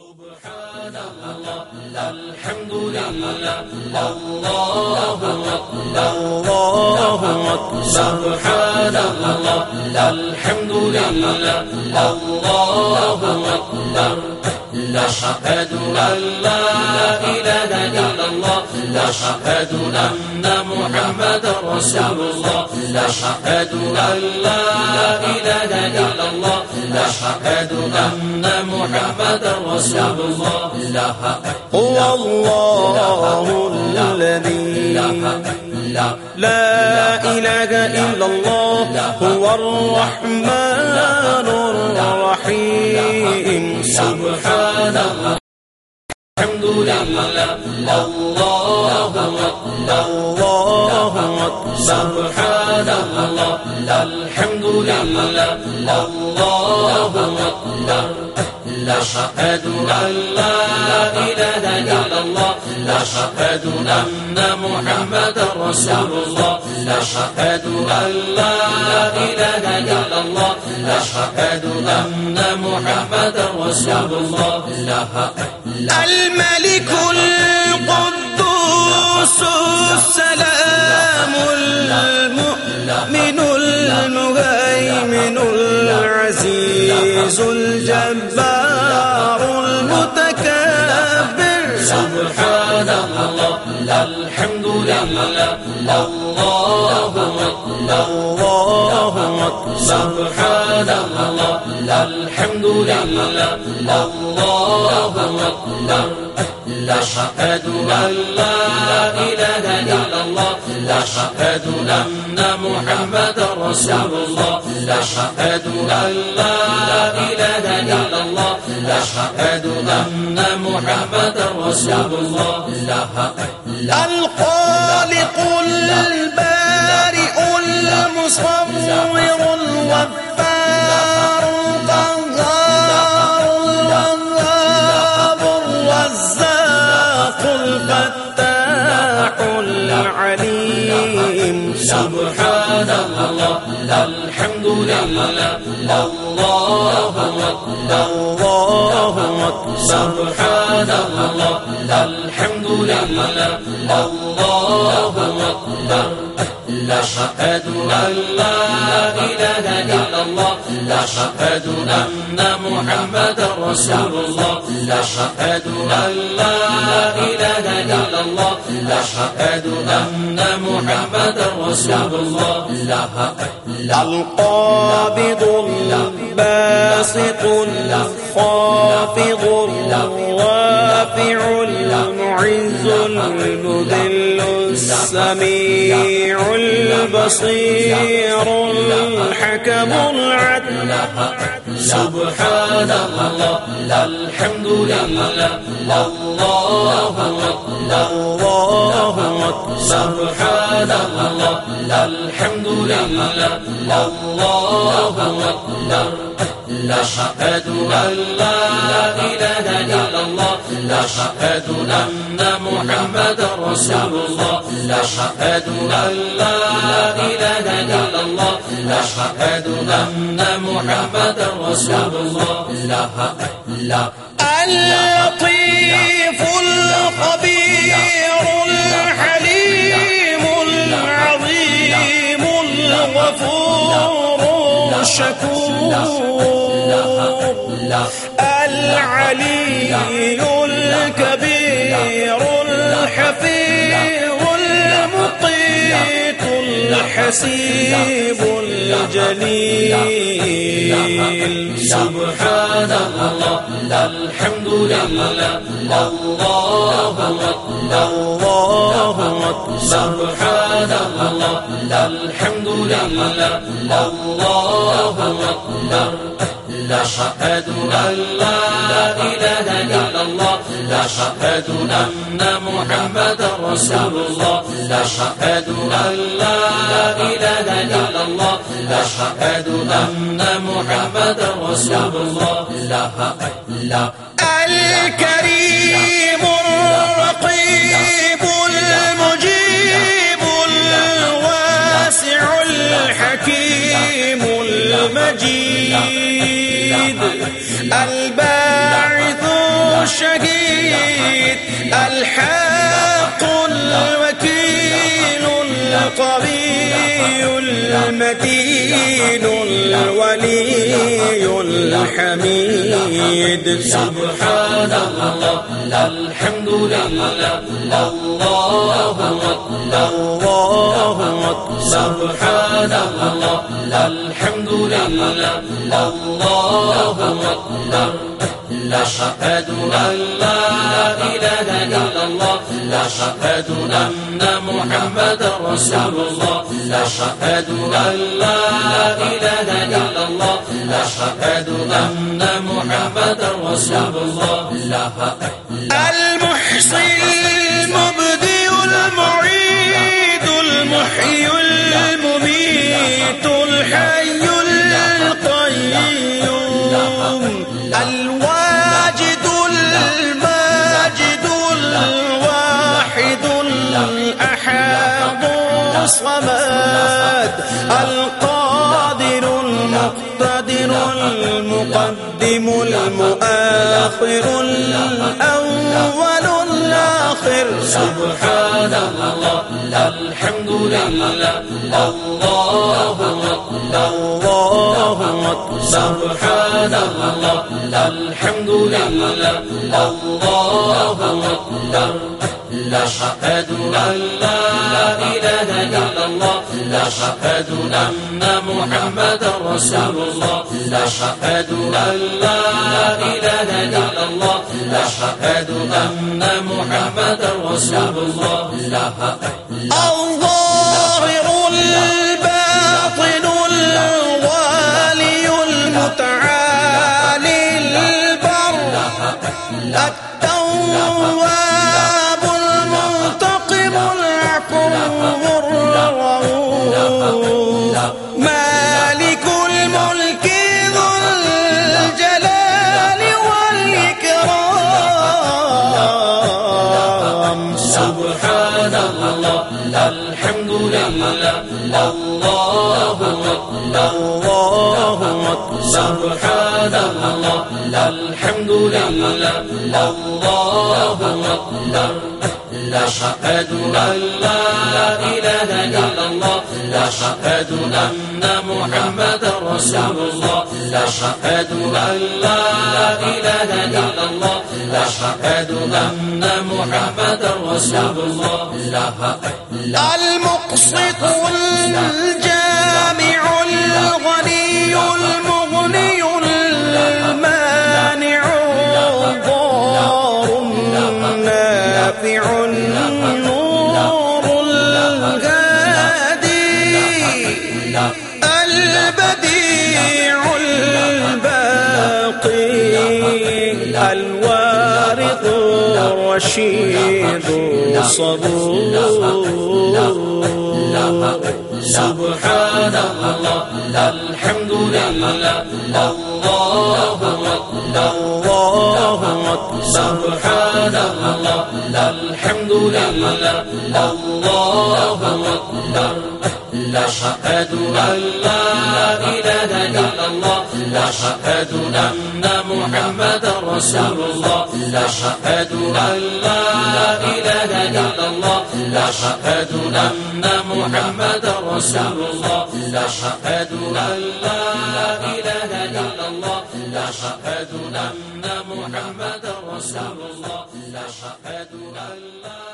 سبحان الله الحمد لله الله الله سبحان الله الحمد لله الله أكبر أشهد أن لا إله لا أشهد أن محمدا رسول الله لا أشهد أن لا إله إلا الله لا أشهد أن محمدا رسول الله. لا هو الله الذي لا إله إلا الله، هو الرحمن الرحيم. الحمد لله. الله أكبر. الله أكبر. سبحان الله. الحمد لله. الله أكبر. لا أشهد أن لا إله إلا الله. لا أن محمدا رسول الله. لا أشهد أن لا إله إلا الله. لا أن محمدا رسول الله. لا الملك القدوس السلام المؤمن المهيمن العزيز الجبار المتكبر. سبحان الله الحمد لله الله الله سبحان الله الحمد لله الله أكبر أشهد أن لا إله إلا الله أشهد أن محمدا رسول الله أشهد أن لا إله إلا الله أشهد أن محمدا رسول الله الخالق البارئ المصور الوفار القهار الوهاب الرزاق الفتاح العليم. سبحان الله، الحمد لله، الله الله سبحان الله، الحمد لله، الله أكبر. لا أشهد أن لا إله إلا الله. لا أشهد أن محمدا رسول الله. لا أشهد أن لا إله إلا الله. لا رسول الله. لا القابض الباسط الخافض الرافع المعز المذل. السميع البصير الحكم العدل سبحان الله الحمد لله الله الله سبحان الله الحمد لله الله أكبر لا أشهد لا إله إلا الله. لا أشهد أن محمدا رسول الله. لا أشهد لا إله إلا الله. لا أشهد أن رسول الله. لا لا اللطيف الخبير الحليم العظيم الغفور الشكور العلي الكبير الحفيظ المطير. الحسيب الجليل. سبحان الله. الحمد لله. الله أكبر. الله سبحان الله الحمد لله الله أكبر. أشهد أن لا إله إلا الله لا أشهد أن محمد رسول الله لا أشهد أن لا إله إلا الله لا أشهد أن محمد رسول الله لا لا الكريم الحق الوكيل القوي المتين الولي الحميد سبحان الله الحمد لله الله الله سبحان الله الحمد لله الله أكبر أشهد أن لا إله إلا الله. لا أشهد أن محمدا رسول الله. أشهد أن لا إله إلا الله. لا أشهد أن محمدا رسول الله. لا المحصي المبدي المعيد، المحيي المميت، الحي القيوم. الواجد الصمد القادر المقتدر المقدم المؤخر الأول الآخر. سبحان الله الحمد لله الله الله سبحان الله الحمد لله الله أكبر. أشهد أن لا إله إلا الله أشهد أن محمدا رسول الله أشهد أن لا إله إلا الله أشهد أن محمدا رسول الله لا الظاهر الباطن الوالي المتعالي البر التواب مالك الملك ذو الجلال والإكرام. سبحان الله. الحمد لله. الله الله سبحان الله. الحمد لله. الله أكبر. أشهد أن لا إله إلا الله. أشهد أن محمدا رسول الله. أشهد أن لا إله إلا الله. أشهد أن محمدا رسول الله. المقسط الجامع الغني المغني الرشيد الصبور سبحان الله الحمد أكبر الله أكبر سبحان الله الحمد لله الله أكبر أشهد أن لا إله إلا الله. أشهد أن محمدا رسول الله. أشهد أن لا إله إلا الله. أشهد أن محمدا رسول الله. أشهد أن لا إله إلا الله. أشهد أن محمدا رسول الله. أشهد أن لا